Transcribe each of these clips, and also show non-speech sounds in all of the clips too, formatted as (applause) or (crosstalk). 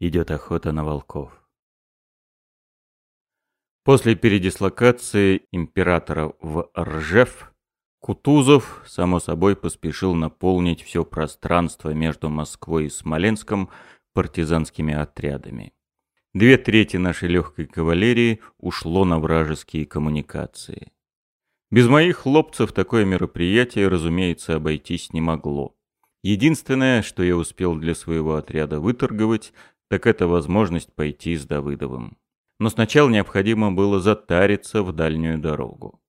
идет охота на волков. После передислокации императора в Ржев, Кутузов, само собой, поспешил наполнить все пространство между Москвой и Смоленском партизанскими отрядами. Две трети нашей легкой кавалерии ушло на вражеские коммуникации. Без моих хлопцев такое мероприятие, разумеется, обойтись не могло. Единственное, что я успел для своего отряда выторговать, так это возможность пойти с Давыдовым. Но сначала необходимо было затариться в дальнюю дорогу.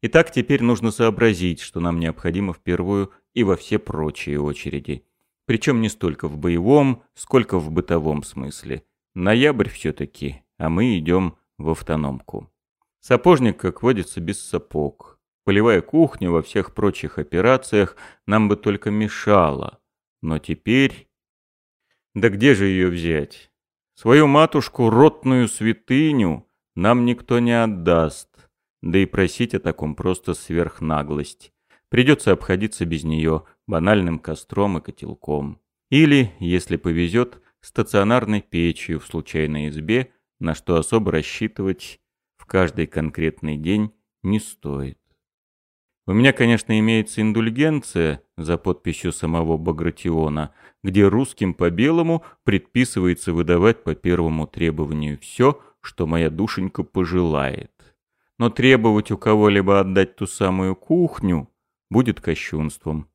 Итак, теперь нужно сообразить, что нам необходимо в первую и во все прочие очереди. Причем не столько в боевом, сколько в бытовом смысле. Ноябрь все-таки, а мы идем в автономку. Сапожник, как водится, без сапог. Полевая кухня во всех прочих операциях нам бы только мешала. Но теперь... Да где же ее взять? Свою матушку, ротную святыню, нам никто не отдаст. Да и просить о таком просто сверхнаглость. Придется обходиться без нее банальным костром и котелком. Или, если повезет, стационарной печью в случайной избе, на что особо рассчитывать в каждый конкретный день не стоит. У меня, конечно, имеется индульгенция за подписью самого Багратиона, где русским по белому предписывается выдавать по первому требованию все, что моя душенька пожелает. Но требовать у кого-либо отдать ту самую кухню будет кощунством.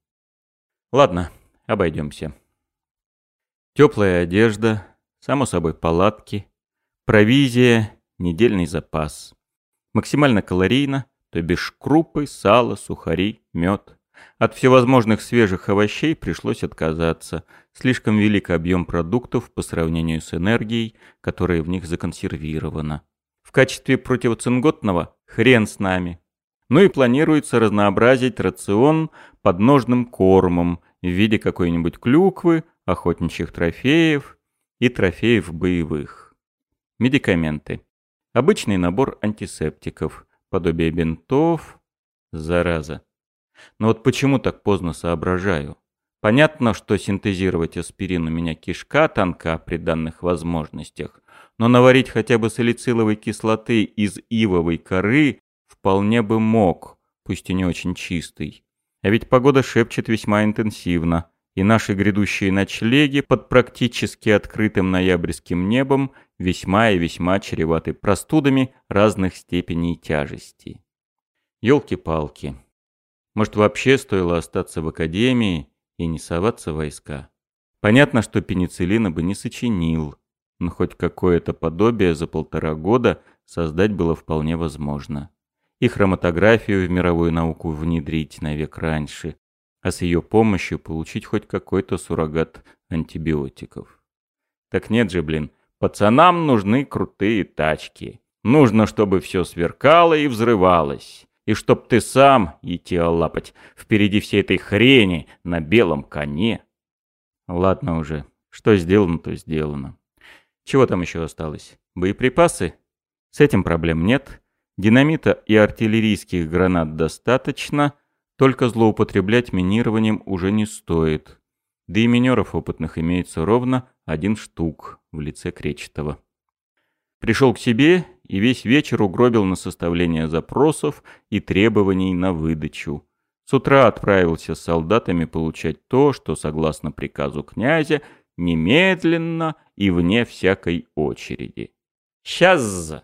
Ладно, обойдемся. Теплая одежда, само собой палатки, провизия, недельный запас. Максимально калорийно, то бишь крупы, сало, сухари, мед. От всевозможных свежих овощей пришлось отказаться. Слишком велик объем продуктов по сравнению с энергией, которая в них законсервирована. В качестве противоцинготного хрен с нами. Ну и планируется разнообразить рацион подножным кормом в виде какой-нибудь клюквы, охотничьих трофеев и трофеев боевых. Медикаменты. Обычный набор антисептиков, подобие бинтов, зараза. Но вот почему так поздно соображаю? Понятно, что синтезировать аспирин у меня кишка тонка при данных возможностях, но наварить хотя бы салициловой кислоты из ивовой коры вполне бы мог, пусть и не очень чистый. А ведь погода шепчет весьма интенсивно, и наши грядущие ночлеги под практически открытым ноябрьским небом весьма и весьма чреваты простудами разных степеней тяжести. Ёлки-палки. Может, вообще стоило остаться в академии и не соваться в войска? Понятно, что пенициллина бы не сочинил, но хоть какое-то подобие за полтора года создать было вполне возможно. И хроматографию в мировую науку внедрить навек раньше, а с ее помощью получить хоть какой-то суррогат антибиотиков. Так нет же, блин, пацанам нужны крутые тачки. Нужно, чтобы все сверкало и взрывалось. И чтоб ты сам, идти лапать, впереди всей этой хрени на белом коне. Ладно уже, что сделано, то сделано. Чего там еще осталось? Боеприпасы? С этим проблем нет. Динамита и артиллерийских гранат достаточно — только злоупотреблять минированием уже не стоит. Да и минеров опытных имеется ровно один штук в лице Кречетова. Пришел к себе и весь вечер угробил на составление запросов и требований на выдачу. С утра отправился с солдатами получать то, что, согласно приказу князя, немедленно и вне всякой очереди. Сейчас!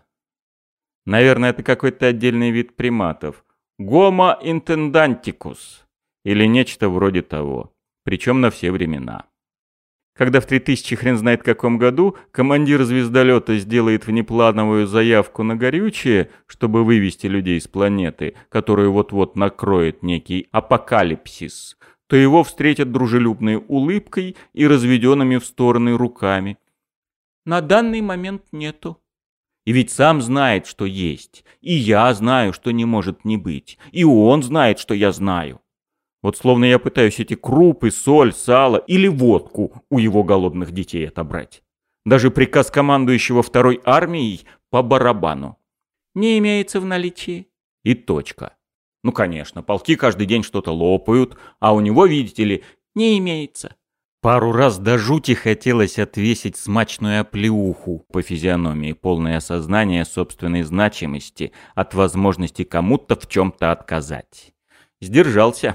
Наверное, это какой-то отдельный вид приматов – Гомо интендантикус или нечто вроде того, причем на все времена. Когда в 3000 хрен знает каком году командир звездолета сделает внеплановую заявку на горючее, чтобы вывести людей с планеты, которую вот-вот накроет некий апокалипсис, то его встретят дружелюбной улыбкой и разведенными в стороны руками. На данный момент нету. И ведь сам знает, что есть. И я знаю, что не может не быть. И он знает, что я знаю. Вот словно я пытаюсь эти крупы, соль, сало или водку у его голодных детей отобрать. Даже приказ командующего второй армией по барабану. Не имеется в наличии. И точка. Ну, конечно, полки каждый день что-то лопают, а у него, видите ли, не имеется. Пару раз до жути хотелось отвесить смачную оплеуху по физиономии, полное осознание собственной значимости от возможности кому-то в чем-то отказать. Сдержался.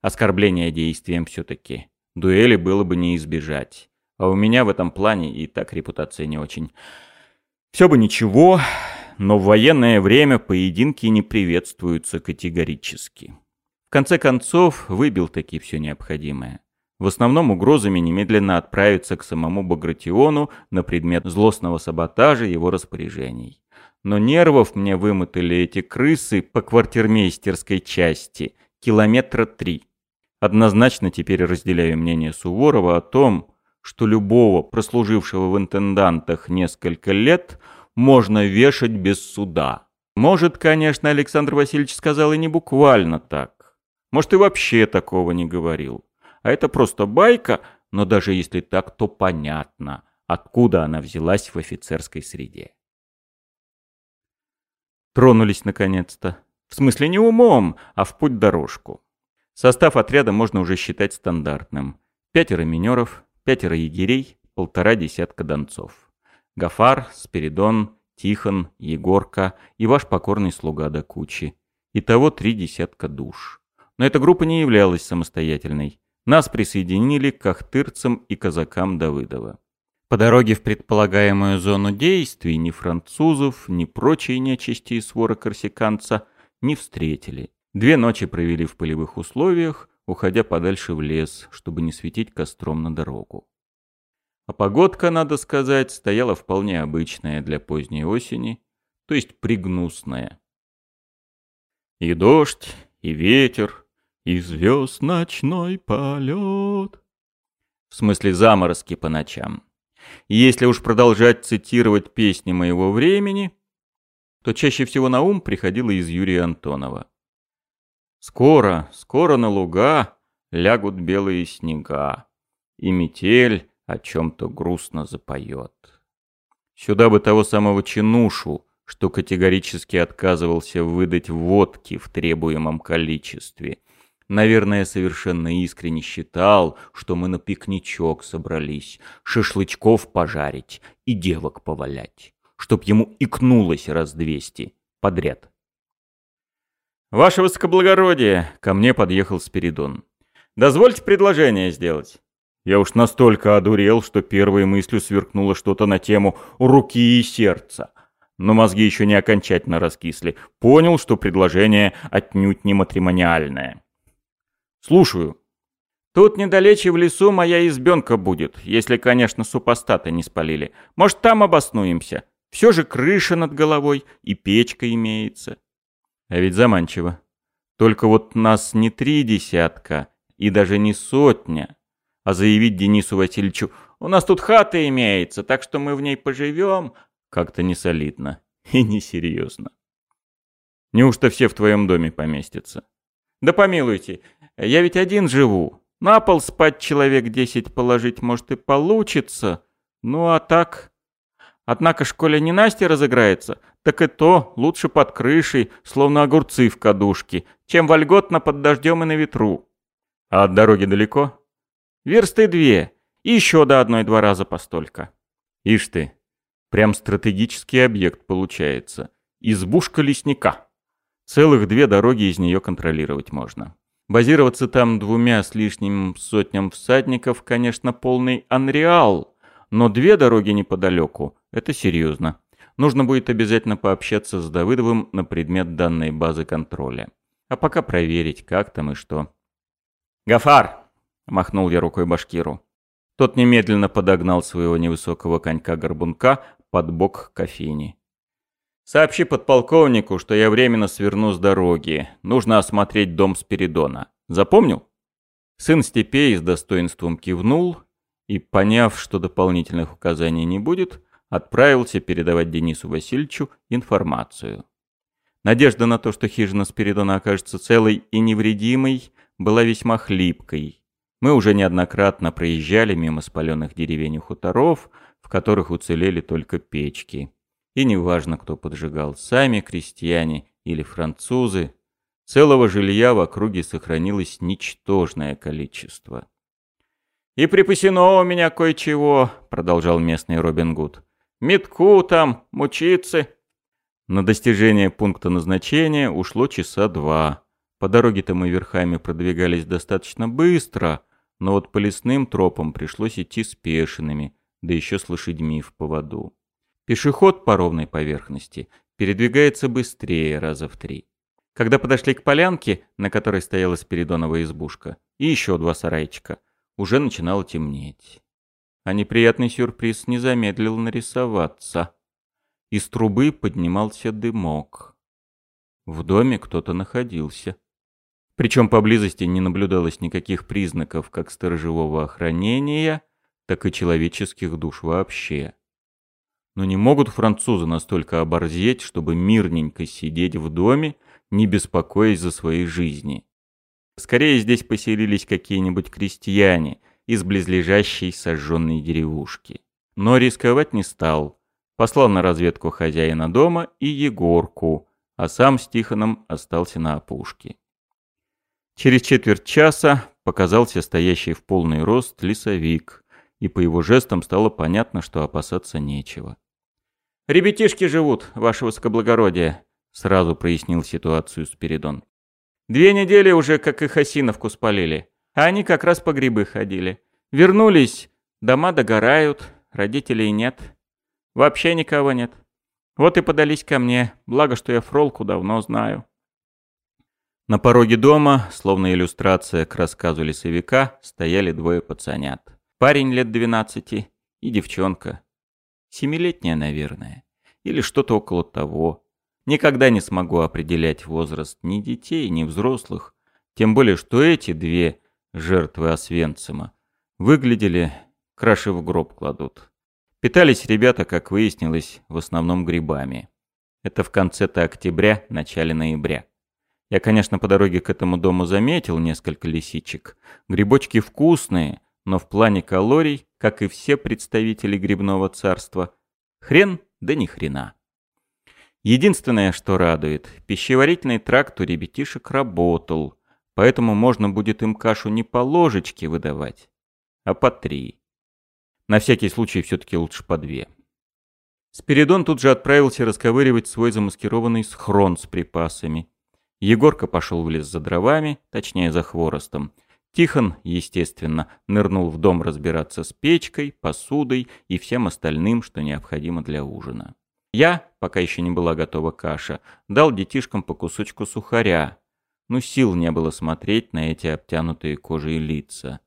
Оскорбление действием все-таки. Дуэли было бы не избежать. А у меня в этом плане и так репутация не очень. Все бы ничего, но в военное время поединки не приветствуются категорически. В конце концов, выбил таки все необходимое. В основном угрозами немедленно отправиться к самому Багратиону на предмет злостного саботажа его распоряжений. Но нервов мне вымотали эти крысы по квартирмейстерской части километра три. Однозначно теперь разделяю мнение Суворова о том, что любого прослужившего в интендантах несколько лет можно вешать без суда. Может, конечно, Александр Васильевич сказал и не буквально так. Может, и вообще такого не говорил а это просто байка, но даже если так, то понятно, откуда она взялась в офицерской среде. Тронулись наконец-то. В смысле не умом, а в путь-дорожку. Состав отряда можно уже считать стандартным. Пятеро минеров, пятеро егерей, полтора десятка донцов. Гафар, Спиридон, Тихон, Егорка и ваш покорный слуга до кучи. Итого три десятка душ. Но эта группа не являлась самостоятельной. Нас присоединили к ахтырцам и казакам Давыдова. По дороге в предполагаемую зону действий ни французов, ни прочей нечисти и свора корсиканца не встретили. Две ночи провели в полевых условиях, уходя подальше в лес, чтобы не светить костром на дорогу. А погодка, надо сказать, стояла вполне обычная для поздней осени, то есть пригнусная. И дождь, и ветер, и звезд ночной полет. В смысле заморозки по ночам. И если уж продолжать цитировать песни моего времени, то чаще всего на ум приходило из Юрия Антонова. «Скоро, скоро на луга лягут белые снега, и метель о чем-то грустно запоет». Сюда бы того самого чинушу, что категорически отказывался выдать водки в требуемом количестве, Наверное, совершенно искренне считал, что мы на пикничок собрались, шашлычков пожарить и девок повалять, чтоб ему икнулось раз двести подряд. «Ваше высокоблагородие!» — ко мне подъехал Спиридон. «Дозвольте предложение сделать». Я уж настолько одурел, что первой мыслью сверкнуло что-то на тему «руки и сердца». Но мозги еще не окончательно раскисли. Понял, что предложение отнюдь не матримониальное. «Слушаю». «Тут недалече в лесу моя избенка будет, если, конечно, супостаты не спалили. Может, там обоснуемся? Все же крыша над головой и печка имеется». А ведь заманчиво. Только вот нас не три десятка и даже не сотня. А заявить Денису Васильевичу «У нас тут хата имеется, так что мы в ней поживем» как-то не солидно (laughs) и несерьезно. Неужто все в твоем доме поместятся? Да помилуйте, я ведь один живу. На пол спать человек десять положить, может, и получится. Ну, а так... Однако школе не Настя разыграется, так и то лучше под крышей, словно огурцы в кадушке, чем вольготно под дождем и на ветру. А от дороги далеко? Версты две, и еще до одной-два раза постолько. Ишь ты, прям стратегический объект получается. Избушка лесника. Целых две дороги из нее контролировать можно. Базироваться там двумя с лишним сотням всадников, конечно, полный анреал, но две дороги неподалеку — это серьезно. Нужно будет обязательно пообщаться с Давыдовым на предмет данной базы контроля. А пока проверить, как там и что. «Гафар!» — махнул я рукой башкиру. Тот немедленно подогнал своего невысокого конька-горбунка под бок кофейни. Сообщи подполковнику, что я временно сверну с дороги. Нужно осмотреть дом Спиридона. Запомнил? Сын Степей с достоинством кивнул и, поняв, что дополнительных указаний не будет, отправился передавать Денису Васильевичу информацию. Надежда на то, что хижина Спиридона окажется целой и невредимой, была весьма хлипкой. Мы уже неоднократно проезжали мимо спаленных деревень и хуторов, в которых уцелели только печки. И неважно, кто поджигал, сами крестьяне или французы, целого жилья в округе сохранилось ничтожное количество. «И припасено у меня кое-чего», — продолжал местный Робин Гуд. «Метку там, мучиться». На достижение пункта назначения ушло часа два. По дороге-то мы верхами продвигались достаточно быстро, но вот по лесным тропам пришлось идти спешенными, да еще с лошадьми в поводу. Пешеход по ровной поверхности передвигается быстрее раза в три. Когда подошли к полянке, на которой стояла Спиридонова избушка, и еще два сарайчика, уже начинало темнеть. А неприятный сюрприз не замедлил нарисоваться. Из трубы поднимался дымок. В доме кто-то находился. Причем поблизости не наблюдалось никаких признаков как сторожевого охранения, так и человеческих душ вообще. Но не могут французы настолько оборзеть, чтобы мирненько сидеть в доме, не беспокоясь за свои жизни. Скорее здесь поселились какие-нибудь крестьяне из близлежащей сожженной деревушки. Но рисковать не стал. Послал на разведку хозяина дома и Егорку, а сам с Тихоном остался на опушке. Через четверть часа показался стоящий в полный рост лесовик, и по его жестам стало понятно, что опасаться нечего. «Ребятишки живут, ваше высокоблагородие», — сразу прояснил ситуацию Спиридон. «Две недели уже, как их осиновку спалили, а они как раз по грибы ходили. Вернулись, дома догорают, родителей нет. Вообще никого нет. Вот и подались ко мне, благо, что я Фролку давно знаю». На пороге дома, словно иллюстрация к рассказу лесовика, стояли двое пацанят. Парень лет двенадцати и девчонка Семилетняя, наверное. Или что-то около того. Никогда не смогу определять возраст ни детей, ни взрослых. Тем более, что эти две жертвы Освенцима выглядели, краши в гроб кладут. Питались ребята, как выяснилось, в основном грибами. Это в конце-то октября, начале ноября. Я, конечно, по дороге к этому дому заметил несколько лисичек. Грибочки вкусные, но в плане калорий как и все представители грибного царства, хрен да ни хрена. Единственное, что радует, пищеварительный тракт у ребятишек работал, поэтому можно будет им кашу не по ложечке выдавать, а по три. На всякий случай все-таки лучше по две. Спиридон тут же отправился расковыривать свой замаскированный схрон с припасами. Егорка пошел в лес за дровами, точнее за хворостом, Тихон, естественно, нырнул в дом разбираться с печкой, посудой и всем остальным, что необходимо для ужина. Я, пока еще не была готова каша, дал детишкам по кусочку сухаря. Ну, сил не было смотреть на эти обтянутые кожей лица.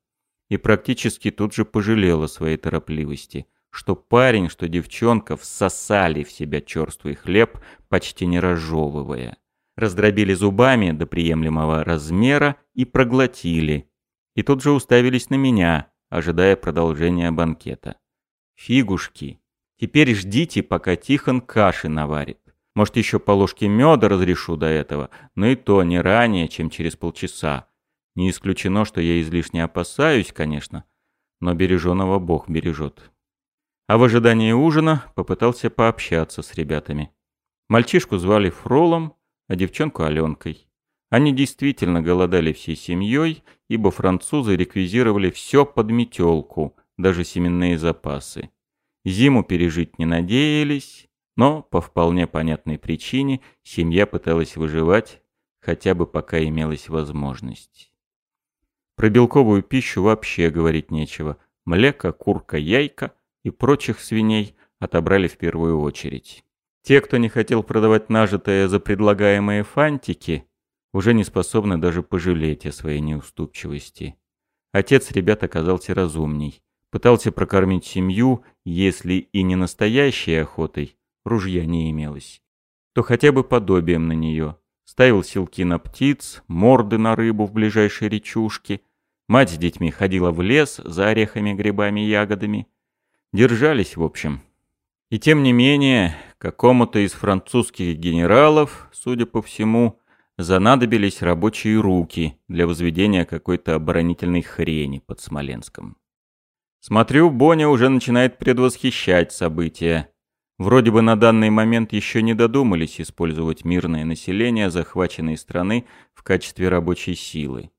И практически тут же пожалела своей торопливости, что парень, что девчонка всосали в себя черствый хлеб, почти не разжевывая. Раздробили зубами до приемлемого размера и проглотили, и тут же уставились на меня, ожидая продолжения банкета. Фигушки. Теперь ждите, пока Тихон каши наварит. Может, еще по ложке меда разрешу до этого, но и то не ранее, чем через полчаса. Не исключено, что я излишне опасаюсь, конечно, но береженого Бог бережет. А в ожидании ужина попытался пообщаться с ребятами. Мальчишку звали Фролом, а девчонку Аленкой. Они действительно голодали всей семьей, ибо французы реквизировали все под метелку, даже семенные запасы. Зиму пережить не надеялись, но по вполне понятной причине семья пыталась выживать, хотя бы пока имелась возможность. Про белковую пищу вообще говорить нечего. Млека, курка, яйка и прочих свиней отобрали в первую очередь. Те, кто не хотел продавать нажитое за предлагаемые фантики, уже не способны даже пожалеть о своей неуступчивости. Отец ребят оказался разумней. Пытался прокормить семью, если и не настоящей охотой, ружья не имелось, то хотя бы подобием на нее. Ставил силки на птиц, морды на рыбу в ближайшей речушке. Мать с детьми ходила в лес за орехами, грибами, ягодами. Держались, в общем. И тем не менее, какому-то из французских генералов, судя по всему, занадобились рабочие руки для возведения какой-то оборонительной хрени под Смоленском. Смотрю, Боня уже начинает предвосхищать события. Вроде бы на данный момент еще не додумались использовать мирное население захваченной страны в качестве рабочей силы.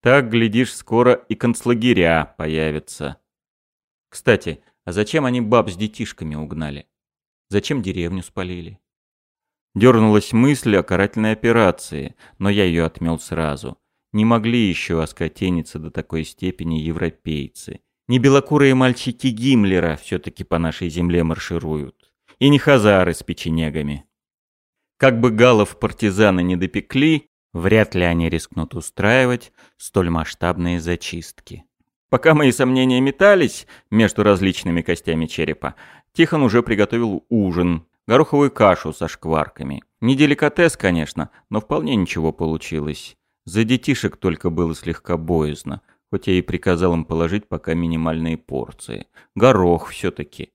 Так, глядишь, скоро и концлагеря появятся. Кстати, а зачем они баб с детишками угнали? Зачем деревню спалили? Дернулась мысль о карательной операции, но я ее отмел сразу. Не могли еще оскотениться до такой степени европейцы. Не белокурые мальчики Гиммлера все-таки по нашей земле маршируют. И не хазары с печенегами. Как бы галов партизаны не допекли, вряд ли они рискнут устраивать столь масштабные зачистки. Пока мои сомнения метались между различными костями черепа, Тихон уже приготовил ужин, гороховую кашу со шкварками. Не деликатес, конечно, но вполне ничего получилось. За детишек только было слегка боязно, хоть я и приказал им положить пока минимальные порции. Горох все-таки.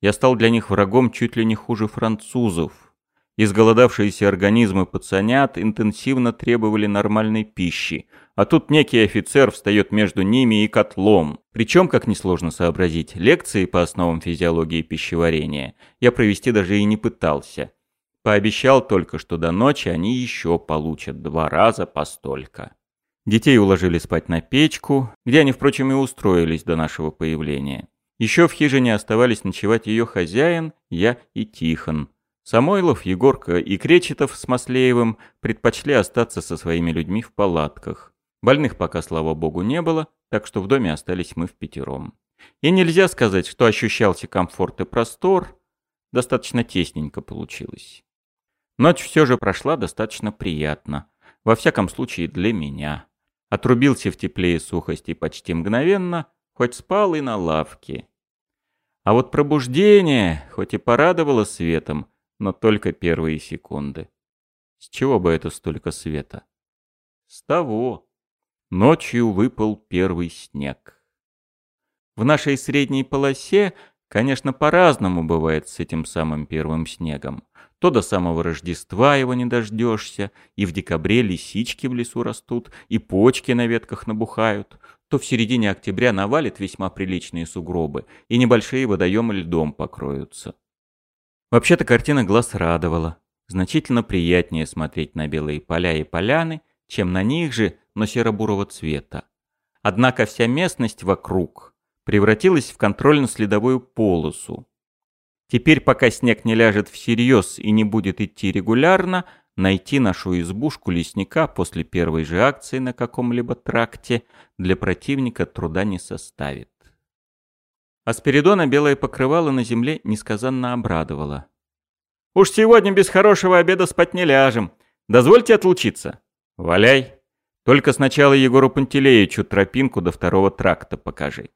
Я стал для них врагом чуть ли не хуже французов. Изголодавшиеся организмы пацанят интенсивно требовали нормальной пищи, а тут некий офицер встает между ними и котлом. Причем, как несложно сообразить, лекции по основам физиологии пищеварения я провести даже и не пытался. Пообещал только, что до ночи они еще получат два раза по столько. Детей уложили спать на печку, где они, впрочем, и устроились до нашего появления. Еще в хижине оставались ночевать ее хозяин, я и Тихон. Самойлов, Егорка и Кречетов с Маслеевым предпочли остаться со своими людьми в палатках. Больных пока, слава богу, не было, так что в доме остались мы в пятером. И нельзя сказать, что ощущался комфорт и простор, достаточно тесненько получилось. Ночь все же прошла достаточно приятно, во всяком случае для меня. Отрубился в тепле и сухости почти мгновенно, хоть спал и на лавке. А вот пробуждение, хоть и порадовало светом, но только первые секунды. С чего бы это столько света? С того. Ночью выпал первый снег. В нашей средней полосе, конечно, по-разному бывает с этим самым первым снегом. То до самого Рождества его не дождешься, и в декабре лисички в лесу растут, и почки на ветках набухают, то в середине октября навалит весьма приличные сугробы, и небольшие водоемы льдом покроются. Вообще-то картина глаз радовала. Значительно приятнее смотреть на белые поля и поляны, чем на них же, но серо-бурого цвета. Однако вся местность вокруг превратилась в контрольно-следовую полосу. Теперь, пока снег не ляжет всерьез и не будет идти регулярно, найти нашу избушку лесника после первой же акции на каком-либо тракте для противника труда не составит. А Спиридона белое покрывало на земле несказанно обрадовало. «Уж сегодня без хорошего обеда спать не ляжем. Дозвольте отлучиться». «Валяй. Только сначала Егору Пантелеичу тропинку до второго тракта покажи».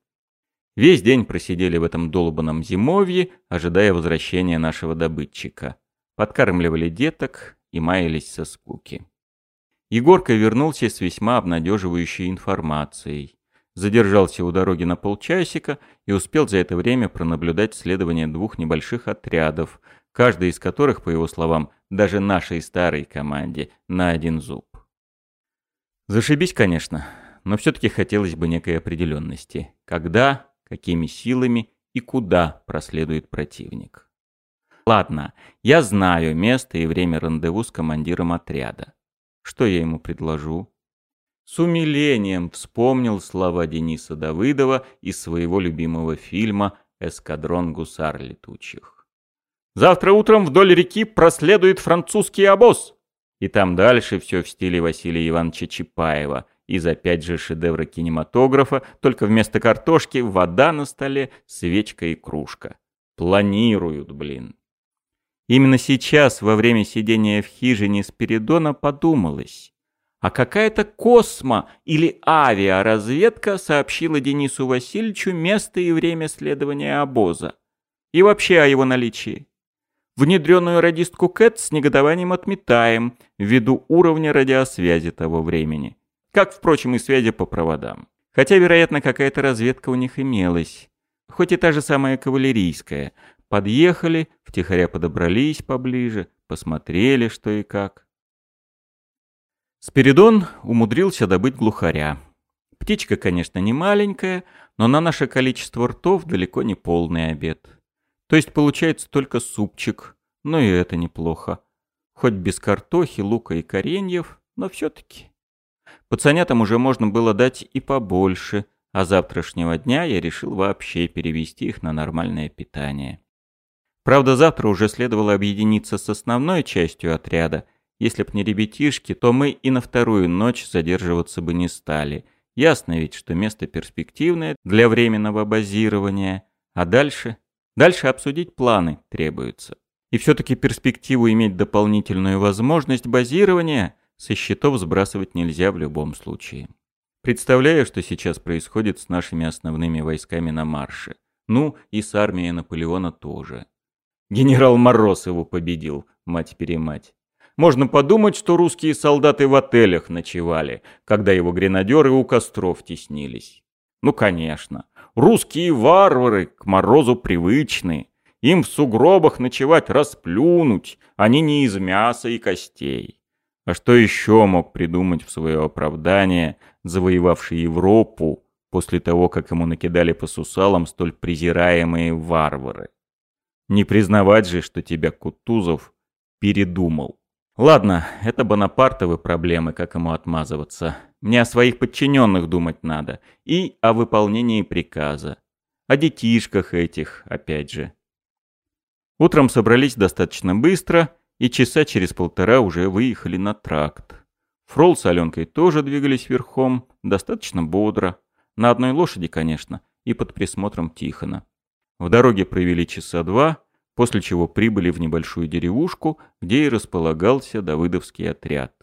Весь день просидели в этом долбанном зимовье, ожидая возвращения нашего добытчика. Подкармливали деток и маялись со скуки. Егорка вернулся с весьма обнадеживающей информацией задержался у дороги на полчасика и успел за это время пронаблюдать следование двух небольших отрядов, каждый из которых, по его словам, даже нашей старой команде, на один зуб. Зашибись, конечно, но все-таки хотелось бы некой определенности. Когда, какими силами и куда проследует противник. Ладно, я знаю место и время рандеву с командиром отряда. Что я ему предложу? С умилением вспомнил слова Дениса Давыдова из своего любимого фильма «Эскадрон гусар летучих». «Завтра утром вдоль реки проследует французский обоз!» И там дальше все в стиле Василия Ивановича Чапаева. Из опять же шедевра кинематографа, только вместо картошки вода на столе, свечка и кружка. Планируют, блин. Именно сейчас, во время сидения в хижине Спиридона, подумалось а какая-то космо- или авиаразведка сообщила Денису Васильевичу место и время следования обоза. И вообще о его наличии. Внедренную радистку Кэт с негодованием отметаем ввиду уровня радиосвязи того времени. Как, впрочем, и связи по проводам. Хотя, вероятно, какая-то разведка у них имелась. Хоть и та же самая кавалерийская. Подъехали, втихаря подобрались поближе, посмотрели, что и как. Спиридон умудрился добыть глухаря. Птичка, конечно, не маленькая, но на наше количество ртов далеко не полный обед. То есть получается только супчик, но и это неплохо. Хоть без картохи, лука и кореньев, но все-таки. Пацанятам уже можно было дать и побольше, а завтрашнего дня я решил вообще перевести их на нормальное питание. Правда, завтра уже следовало объединиться с основной частью отряда. Если б не ребятишки, то мы и на вторую ночь задерживаться бы не стали. Ясно ведь, что место перспективное для временного базирования. А дальше? Дальше обсудить планы требуется. И все-таки перспективу иметь дополнительную возможность базирования со счетов сбрасывать нельзя в любом случае. Представляю, что сейчас происходит с нашими основными войсками на марше. Ну, и с армией Наполеона тоже. Генерал Мороз его победил, мать-перемать. Можно подумать, что русские солдаты в отелях ночевали, когда его гренадеры у костров теснились. Ну, конечно. Русские варвары к Морозу привычны. Им в сугробах ночевать расплюнуть, они не из мяса и костей. А что еще мог придумать в свое оправдание завоевавший Европу после того, как ему накидали по сусалам столь презираемые варвары? Не признавать же, что тебя Кутузов передумал. Ладно, это Бонапартовы проблемы, как ему отмазываться. Мне о своих подчиненных думать надо. И о выполнении приказа. О детишках этих, опять же. Утром собрались достаточно быстро, и часа через полтора уже выехали на тракт. Фрол с Аленкой тоже двигались верхом, достаточно бодро. На одной лошади, конечно, и под присмотром Тихона. В дороге провели часа два, после чего прибыли в небольшую деревушку, где и располагался Давыдовский отряд.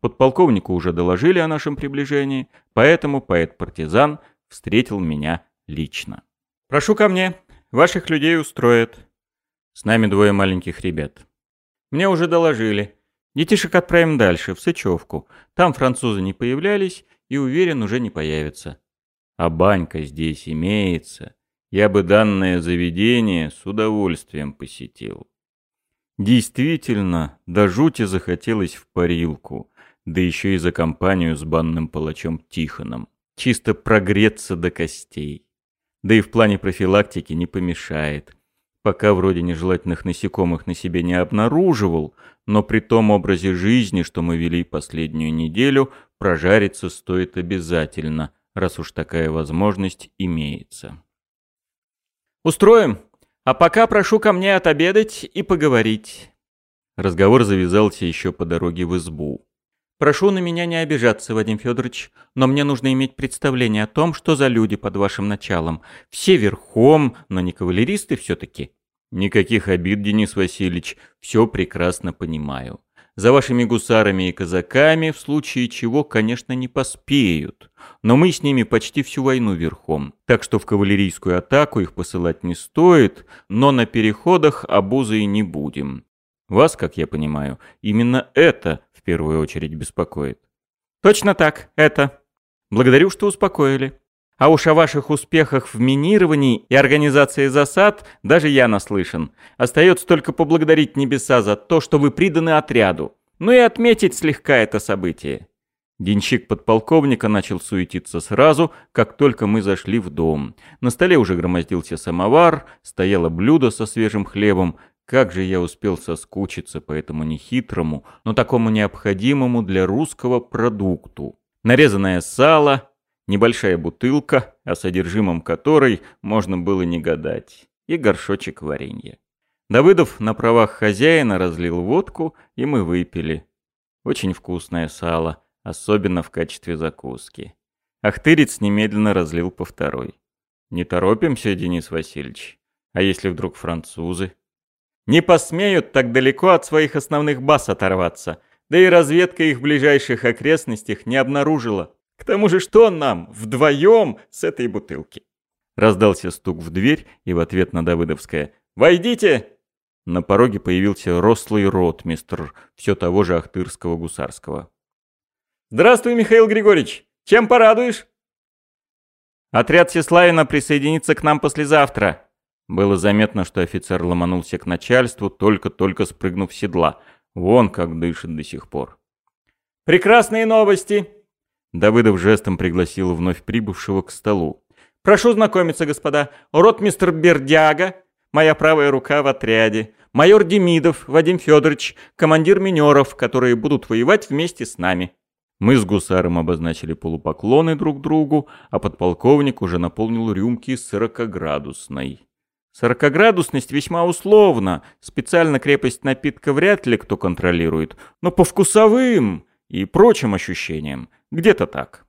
Подполковнику уже доложили о нашем приближении, поэтому поэт-партизан встретил меня лично. «Прошу ко мне, ваших людей устроят». С нами двое маленьких ребят. Мне уже доложили. Детишек отправим дальше, в Сычевку. Там французы не появлялись и, уверен, уже не появятся. А банька здесь имеется я бы данное заведение с удовольствием посетил. Действительно, до жути захотелось в парилку, да еще и за компанию с банным палачом Тихоном. Чисто прогреться до костей. Да и в плане профилактики не помешает. Пока вроде нежелательных насекомых на себе не обнаруживал, но при том образе жизни, что мы вели последнюю неделю, прожариться стоит обязательно, раз уж такая возможность имеется. «Устроим. А пока прошу ко мне отобедать и поговорить». Разговор завязался еще по дороге в избу. «Прошу на меня не обижаться, Вадим Федорович, но мне нужно иметь представление о том, что за люди под вашим началом. Все верхом, но не кавалеристы все-таки». «Никаких обид, Денис Васильевич, все прекрасно понимаю. За вашими гусарами и казаками в случае чего, конечно, не поспеют. Но мы с ними почти всю войну верхом. Так что в кавалерийскую атаку их посылать не стоит, но на переходах обузы и не будем. Вас, как я понимаю, именно это в первую очередь беспокоит. Точно так, это. Благодарю, что успокоили. А уж о ваших успехах в минировании и организации засад даже я наслышан. Остается только поблагодарить небеса за то, что вы приданы отряду. Ну и отметить слегка это событие. Денщик подполковника начал суетиться сразу, как только мы зашли в дом. На столе уже громоздился самовар, стояло блюдо со свежим хлебом. Как же я успел соскучиться по этому нехитрому, но такому необходимому для русского продукту. Нарезанное сало, небольшая бутылка, о содержимом которой можно было не гадать, и горшочек варенья. Давыдов на правах хозяина разлил водку, и мы выпили. Очень вкусное сало, особенно в качестве закуски. Ахтырец немедленно разлил по второй. «Не торопимся, Денис Васильевич. А если вдруг французы?» «Не посмеют так далеко от своих основных баз оторваться, да и разведка их в ближайших окрестностях не обнаружила», к тому же что нам вдвоем с этой бутылки? Раздался стук в дверь, и в ответ на Давыдовское «Войдите!» На пороге появился рослый ротмистр все того же Ахтырского гусарского. «Здравствуй, Михаил Григорьевич! Чем порадуешь?» «Отряд Сеславина присоединится к нам послезавтра». Было заметно, что офицер ломанулся к начальству, только-только спрыгнув с седла. Вон как дышит до сих пор. «Прекрасные новости!» Давыдов жестом пригласил вновь прибывшего к столу. «Прошу знакомиться, господа. Ротмистр Бердяга, моя правая рука в отряде. Майор Демидов Вадим Федорович, командир минеров, которые будут воевать вместе с нами. Мы с гусаром обозначили полупоклоны друг другу, а подполковник уже наполнил рюмки сорокоградусной. Сорокоградусность весьма условна, специально крепость напитка вряд ли кто контролирует, но по вкусовым и прочим ощущениям где-то так.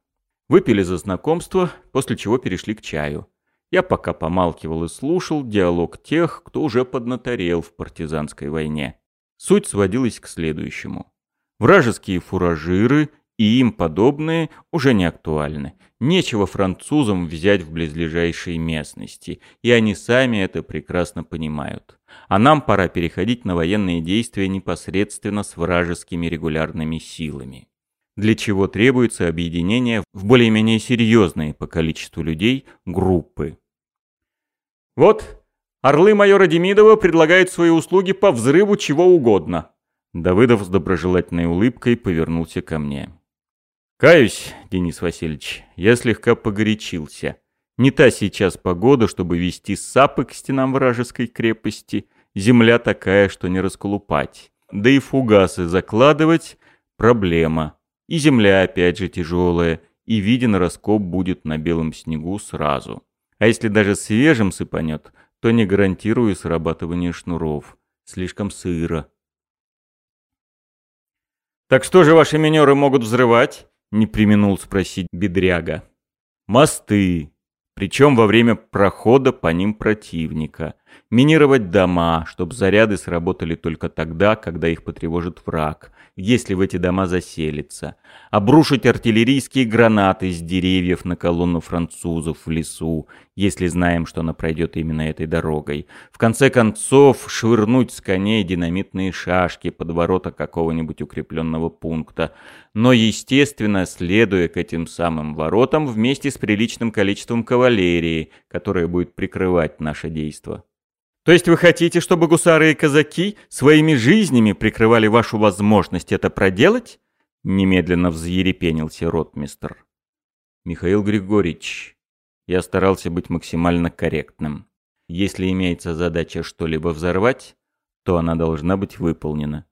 Выпили за знакомство, после чего перешли к чаю. Я пока помалкивал и слушал диалог тех, кто уже поднаторел в партизанской войне. Суть сводилась к следующему. Вражеские фуражиры и им подобные уже не актуальны. Нечего французам взять в близлежащей местности, и они сами это прекрасно понимают. А нам пора переходить на военные действия непосредственно с вражескими регулярными силами. Для чего требуется объединение в более-менее серьезные по количеству людей группы. Вот, орлы майора Демидова предлагают свои услуги по взрыву чего угодно. Давыдов с доброжелательной улыбкой повернулся ко мне. Каюсь, Денис Васильевич, я слегка погорячился. Не та сейчас погода, чтобы вести сапы к стенам вражеской крепости. Земля такая, что не расколупать. Да и фугасы закладывать – проблема. И земля опять же тяжелая, и виден раскоп будет на белом снегу сразу. А если даже свежим сыпанет, то не гарантирую срабатывание шнуров. Слишком сыро. «Так что же ваши минеры могут взрывать?» — не применул спросить бедряга. «Мосты, причем во время прохода по ним противника. Минировать дома, чтобы заряды сработали только тогда, когда их потревожит враг, если в эти дома заселится. Обрушить артиллерийские гранаты с деревьев на колонну французов в лесу, если знаем, что она пройдет именно этой дорогой. В конце концов, швырнуть с коней динамитные шашки под ворота какого-нибудь укрепленного пункта. Но, естественно, следуя к этим самым воротам вместе с приличным количеством кавалерии, которая будет прикрывать наше действо. То есть вы хотите, чтобы гусары и казаки своими жизнями прикрывали вашу возможность это проделать? Немедленно взъерепенился ротмистр. Михаил Григорьевич, я старался быть максимально корректным. Если имеется задача что-либо взорвать, то она должна быть выполнена.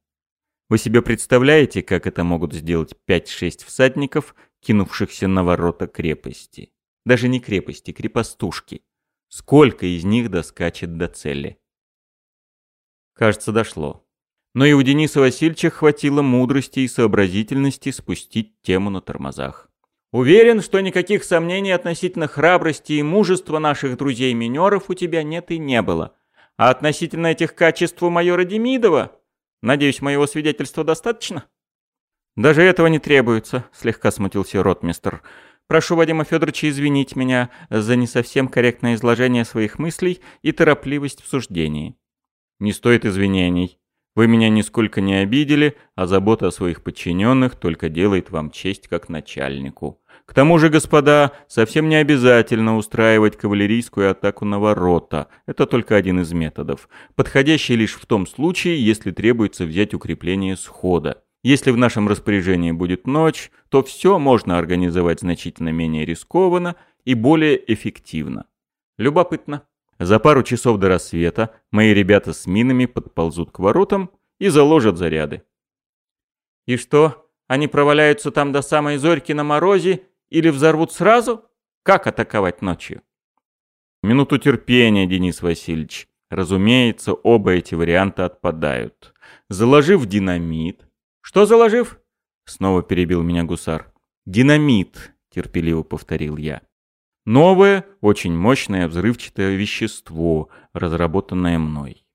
Вы себе представляете, как это могут сделать 5-6 всадников, кинувшихся на ворота крепости? Даже не крепости, крепостушки. Сколько из них доскачет до цели? Кажется, дошло. Но и у Дениса Васильевича хватило мудрости и сообразительности спустить тему на тормозах. Уверен, что никаких сомнений относительно храбрости и мужества наших друзей-минеров у тебя нет и не было. А относительно этих качеств у майора Демидова, надеюсь, моего свидетельства достаточно? Даже этого не требуется, слегка смутился ротмистр. Прошу Вадима Федоровича извинить меня за не совсем корректное изложение своих мыслей и торопливость в суждении. Не стоит извинений. Вы меня нисколько не обидели, а забота о своих подчиненных только делает вам честь как начальнику. К тому же, господа, совсем не обязательно устраивать кавалерийскую атаку на ворота. Это только один из методов, подходящий лишь в том случае, если требуется взять укрепление схода. Если в нашем распоряжении будет ночь, то все можно организовать значительно менее рискованно и более эффективно. Любопытно. За пару часов до рассвета мои ребята с минами подползут к воротам и заложат заряды. И что, они проваляются там до самой зорьки на морозе или взорвут сразу? Как атаковать ночью? Минуту терпения, Денис Васильевич. Разумеется, оба эти варианта отпадают. Заложив динамит, «Что заложив?» — снова перебил меня гусар. «Динамит», — терпеливо повторил я. «Новое, очень мощное взрывчатое вещество, разработанное мной».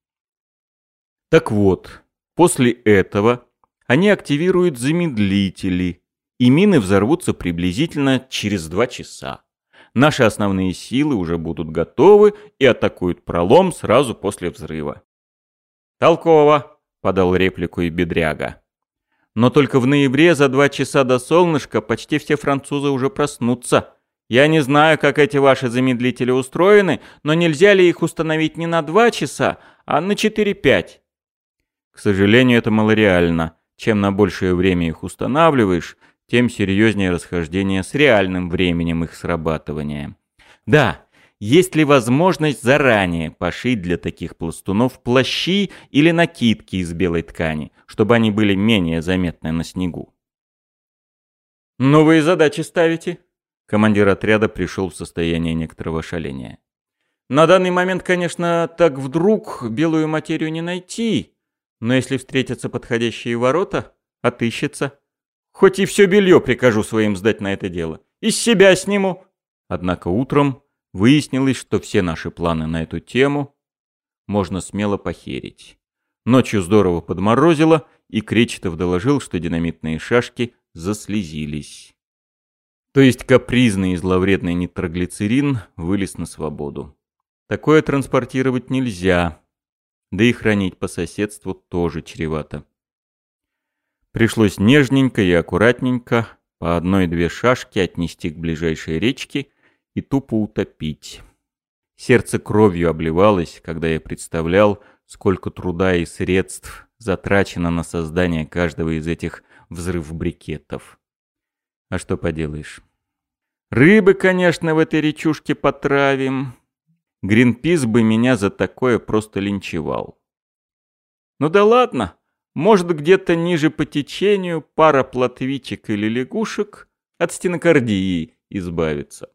Так вот, после этого они активируют замедлители, и мины взорвутся приблизительно через два часа. Наши основные силы уже будут готовы и атакуют пролом сразу после взрыва. «Толково», — подал реплику и Бедряга. Но только в ноябре за два часа до солнышка почти все французы уже проснутся. Я не знаю, как эти ваши замедлители устроены, но нельзя ли их установить не на два часа, а на 4-5? К сожалению, это малореально. Чем на большее время их устанавливаешь, тем серьезнее расхождение с реальным временем их срабатывания. Да, есть ли возможность заранее пошить для таких пластунов плащи или накидки из белой ткани, чтобы они были менее заметны на снегу? Новые задачи ставите? Командир отряда пришел в состояние некоторого шаления. На данный момент, конечно, так вдруг белую материю не найти, но если встретятся подходящие ворота, отыщется. Хоть и все белье прикажу своим сдать на это дело. Из себя сниму. Однако утром выяснилось, что все наши планы на эту тему можно смело похерить. Ночью здорово подморозило, и Кречетов доложил, что динамитные шашки заслезились. То есть капризный и зловредный нитроглицерин вылез на свободу. Такое транспортировать нельзя, да и хранить по соседству тоже чревато. Пришлось нежненько и аккуратненько по одной-две шашки отнести к ближайшей речке и тупо утопить. Сердце кровью обливалось, когда я представлял, сколько труда и средств затрачено на создание каждого из этих взрыв-брикетов. А что поделаешь? Рыбы, конечно, в этой речушке потравим. Гринпис бы меня за такое просто линчевал. Ну да ладно, может где-то ниже по течению пара плотвичек или лягушек от стенокардии избавиться.